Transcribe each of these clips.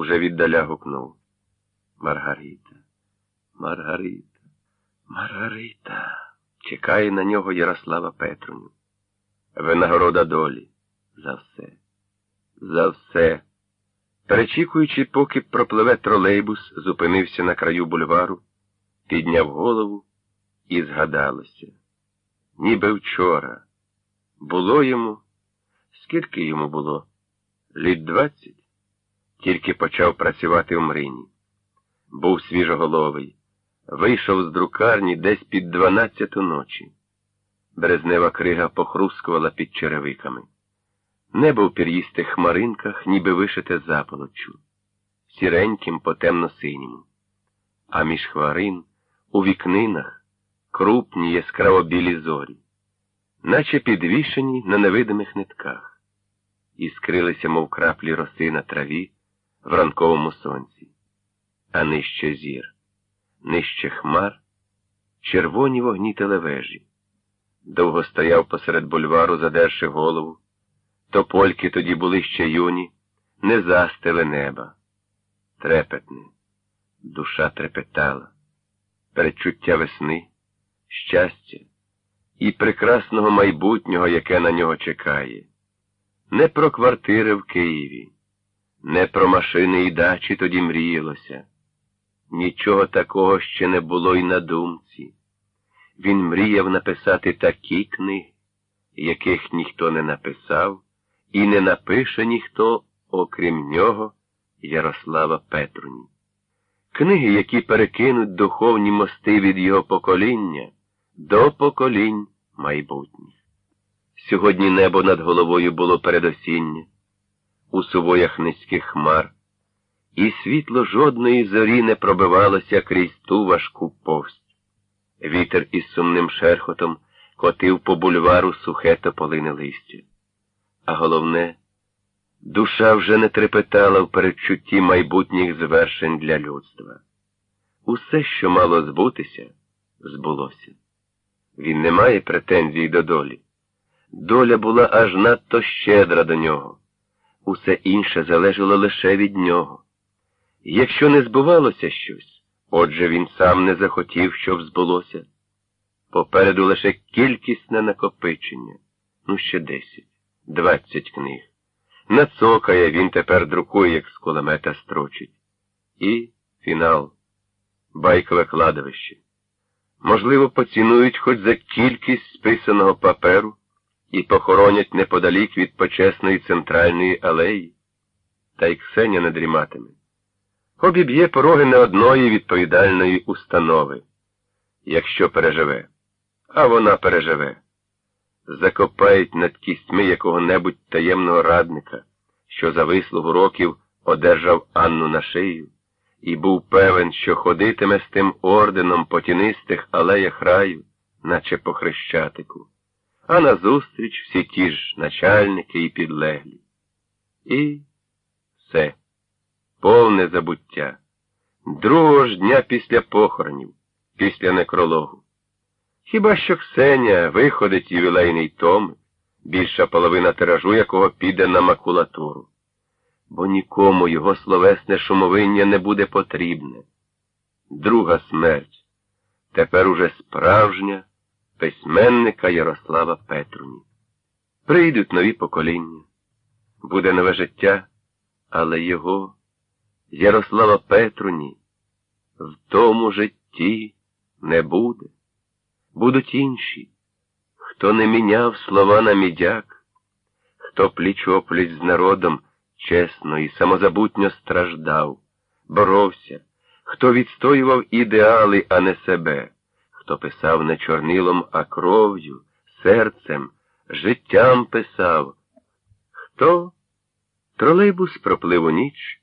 уже віддаля гукнув. Маргарита, Маргарита, Маргарита. Чекає на нього Ярослава Петруню. Винагорода долі. За все. За все. Перечікуючи, поки пропливе тролейбус, зупинився на краю бульвару, підняв голову і згадалося. Ніби вчора. Було йому, скільки йому було? Літ двадцять? Тільки почав працювати в Мрині. Був свіжоголовий. Вийшов з друкарні десь під дванадцяту ночі. Березнева крига похрускувала під черевиками. Небо в пір'їстих хмаринках, ніби вишите заполоччю, сіреньким по темно-синьому. А між хмарин у вікнинах крупні яскраво білі зорі, наче підвішені на невидимих нитках, і скрилися, мов краплі роси на траві в ранковому сонці, а нижче зір, нижче хмар, червоні вогні телевежі. Довго стояв посеред бульвару, задерши голову. Топольки тоді були ще юні, не застили неба. Трепетне, душа трепетала, передчуття весни, щастя і прекрасного майбутнього, яке на нього чекає. Не про квартири в Києві, не про машини і дачі тоді мріялося. Нічого такого ще не було й на думці. Він мріяв написати такі книги, яких ніхто не написав, і не напише ніхто, окрім нього, Ярослава Петруні. Книги, які перекинуть духовні мости від його покоління до поколінь майбутніх. Сьогодні небо над головою було передосіння, у сувоях низьких хмар, і світло жодної зорі не пробивалося крізь ту важку повсть. Вітер із сумним шерхотом котив по бульвару сухе тополине листя. А головне, душа вже не трепетала в передчутті майбутніх звершень для людства. Усе, що мало збутися, збулося. Він не має претензій до долі. Доля була аж надто щедра до нього. Усе інше залежало лише від нього. Якщо не збувалося щось, Отже він сам не захотів, щоб збулося. Попереду лише кількісне накопичення. Ну, ще десять, двадцять книг. Нацокає він тепер друкує, як з кулемета строчить. І фінал. Байкове кладовище. Можливо, поцінують хоч за кількість списаного паперу і похоронять неподалік від почесної центральної алеї. Та й Ксеня не дріматиме обіб'є пороги не одної відповідальної установи, якщо переживе, а вона переживе. Закопають над кістьми якого-небудь таємного радника, що за вислугу років одержав Анну на шию, і був певен, що ходитиме з тим орденом по тінистих алеях раю, наче по хрещатику, а назустріч всі ті ж начальники і підлеглі. І все повне забуття. Другого ж дня після похоронів, після некрологу. Хіба що Ксеня виходить ювілейний том, більша половина тиражу якого піде на макулатуру, бо нікому його словесне шумовиння не буде потрібне. Друга смерть, тепер уже справжня письменника Ярослава Петруні. Прийдуть нові покоління, буде нове життя, але його. Ярослава Петруні, в тому житті не буде. Будуть інші, хто не міняв слова на мідяк, хто пліч опліч з народом чесно і самозабутньо страждав, боровся, хто відстоював ідеали, а не себе, хто писав не чорнилом, а кров'ю, серцем, життям писав. Хто? Тролейбус проплив у ніч.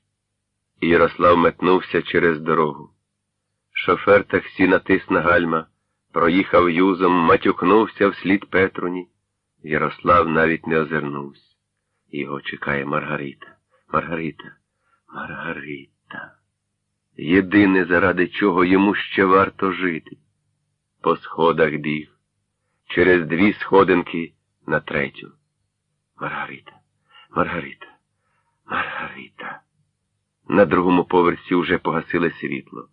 І Ярослав метнувся через дорогу. Шофер таксі натис на гальма, проїхав юзом, матюкнувся вслід Петруні. Ярослав навіть не озирнувся. Його чекає Маргарита, Маргарита, Маргарита. Єдине, заради чого йому ще варто жити. По сходах біг, через дві сходинки на третю. Маргарита, Маргарита, Маргарита. На другому поверсі уже погасили світло.